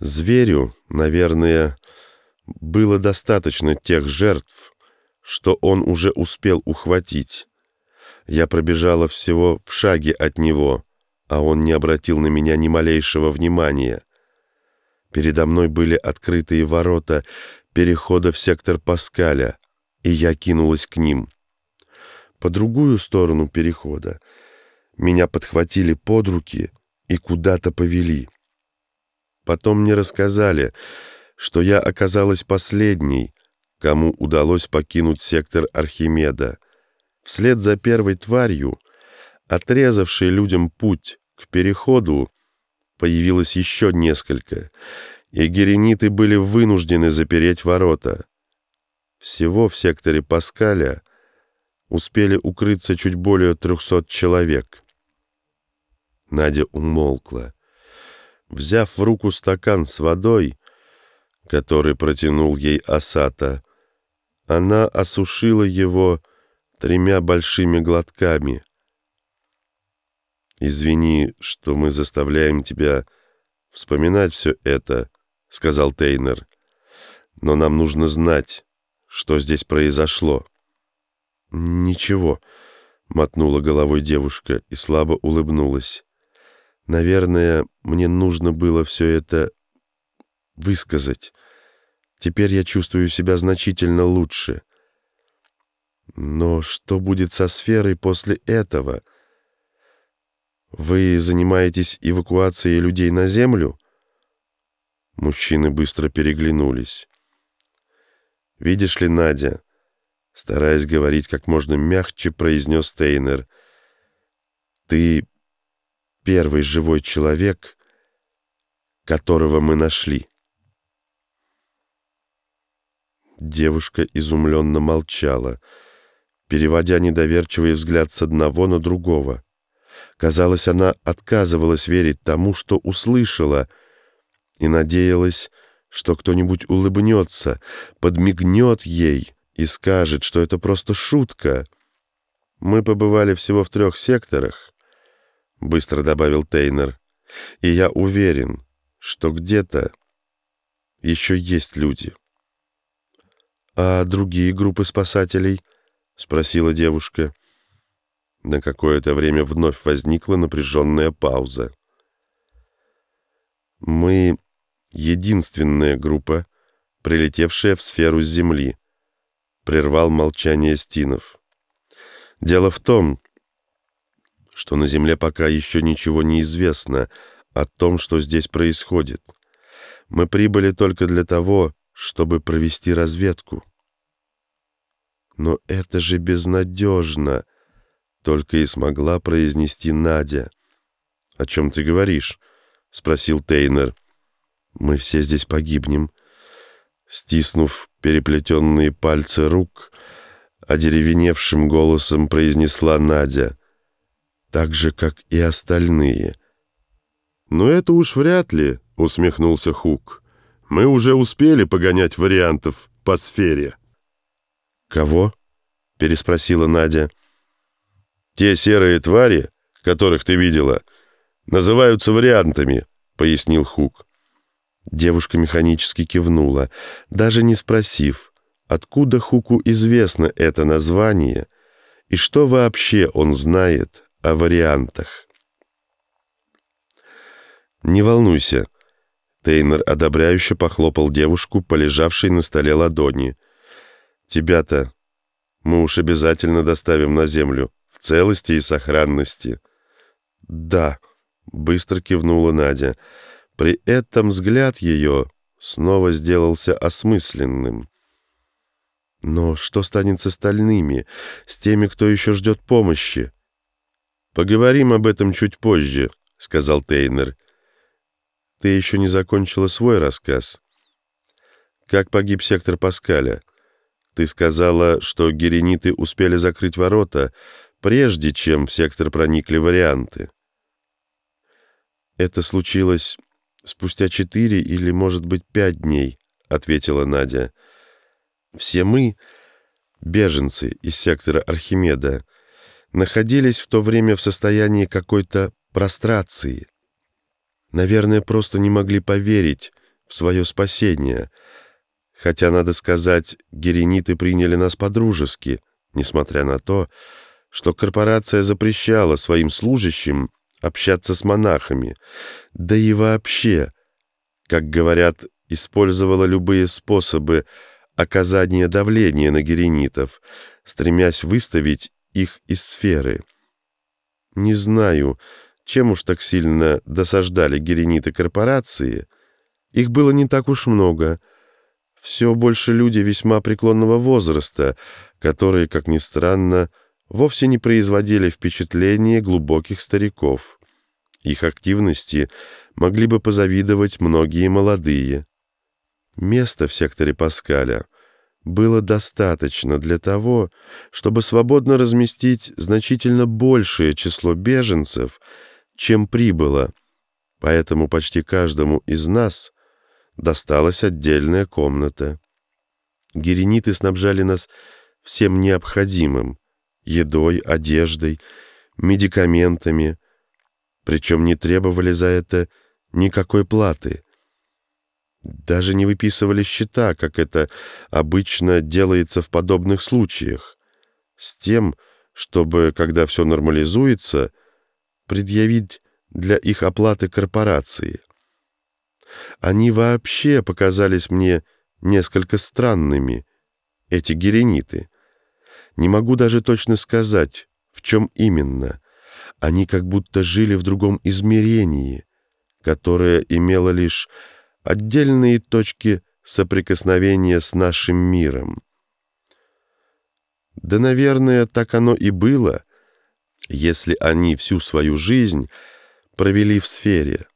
Зверю, наверное, было достаточно тех жертв, что он уже успел ухватить. Я пробежала всего в шаге от него, а он не обратил на меня ни малейшего внимания. Передо мной были открытые ворота перехода в сектор Паскаля, и я кинулась к ним. По другую сторону перехода меня подхватили под руки и куда-то повели. Потом мне рассказали, что я оказалась последней, кому удалось покинуть сектор Архимеда. Вслед за первой тварью, отрезавшей людям путь к переходу, появилось еще несколько, и герениты были вынуждены запереть ворота. Всего в секторе Паскаля успели укрыться чуть более трехсот человек. Надя умолкла. Взяв в руку стакан с водой, который протянул ей Асата, она осушила его тремя большими глотками. «Извини, что мы заставляем тебя вспоминать все это», — сказал Тейнер. «Но нам нужно знать, что здесь произошло». «Ничего», — мотнула головой девушка и слабо улыбнулась. «Наверное, мне нужно было все это высказать. Теперь я чувствую себя значительно лучше. Но что будет со сферой после этого? Вы занимаетесь эвакуацией людей на Землю? Мужчины быстро переглянулись. «Видишь ли, Надя?» Стараясь говорить как можно мягче, произнес Тейнер. «Ты первый живой человек, которого мы нашли». Девушка изумленно молчала, переводя недоверчивый взгляд с одного на другого. Казалось, она отказывалась верить тому, что услышала, и надеялась, что кто-нибудь улыбнется, подмигнет ей и скажет, что это просто шутка. «Мы побывали всего в трех секторах», — быстро добавил Тейнер, «и я уверен, что где-то еще есть люди». «А другие группы спасателей?» — спросила девушка. На какое-то время вновь возникла напряженная пауза. «Мы единственная группа, прилетевшая в сферу Земли», — прервал молчание Стинов. «Дело в том, что на Земле пока еще ничего не известно о том, что здесь происходит. Мы прибыли только для того, чтобы провести разведку. «Но это же безнадежно!» — только и смогла произнести Надя. «О чем ты говоришь?» — спросил Тейнер. «Мы все здесь погибнем». Стиснув переплетенные пальцы рук, одеревеневшим голосом произнесла Надя. «Так же, как и остальные». «Но это уж вряд ли», — усмехнулся Хук. Мы уже успели погонять вариантов по сфере». «Кого?» — переспросила Надя. «Те серые твари, которых ты видела, называются вариантами», — пояснил Хук. Девушка механически кивнула, даже не спросив, откуда Хуку известно это название и что вообще он знает о вариантах. «Не волнуйся», Тейнер одобряюще похлопал девушку, полежавшей на столе ладони. «Тебя-то мы уж обязательно доставим на землю, в целости и сохранности». «Да», — быстро кивнула Надя. При этом взгляд ее снова сделался осмысленным. «Но что станет с остальными, с теми, кто еще ждет помощи?» «Поговорим об этом чуть позже», — сказал Тейнер. Ты еще не закончила свой рассказ. Как погиб сектор Паскаля? Ты сказала, что герениты успели закрыть ворота, прежде чем в сектор проникли варианты. Это случилось спустя четыре или, может быть, пять дней, ответила Надя. Все мы, беженцы из сектора Архимеда, находились в то время в состоянии какой-то прострации. Наверное, просто не могли поверить в свое спасение. Хотя, надо сказать, герениты приняли нас по-дружески, несмотря на то, что корпорация запрещала своим служащим общаться с монахами, да и вообще, как говорят, использовала любые способы оказания давления на геренитов, стремясь выставить их из сферы. Не знаю, чем уж так сильно досаждали герениты корпорации. Их было не так уж много. Все больше люди весьма преклонного возраста, которые, как ни странно, вовсе не производили впечатления глубоких стариков. Их активности могли бы позавидовать многие молодые. Места в секторе Паскаля было достаточно для того, чтобы свободно разместить значительно большее число беженцев, чем прибыло, поэтому почти каждому из нас досталась отдельная комната. Герениты снабжали нас всем необходимым — едой, одеждой, медикаментами, причем не требовали за это никакой платы — даже не выписывали счета, как это обычно делается в подобных случаях, с тем, чтобы, когда все нормализуется, предъявить для их оплаты корпорации. Они вообще показались мне несколько странными, эти герениты. Не могу даже точно сказать, в чем именно. Они как будто жили в другом измерении, которое имело лишь отдельные точки соприкосновения с нашим миром. Да, наверное, так оно и было, если они всю свою жизнь провели в сфере.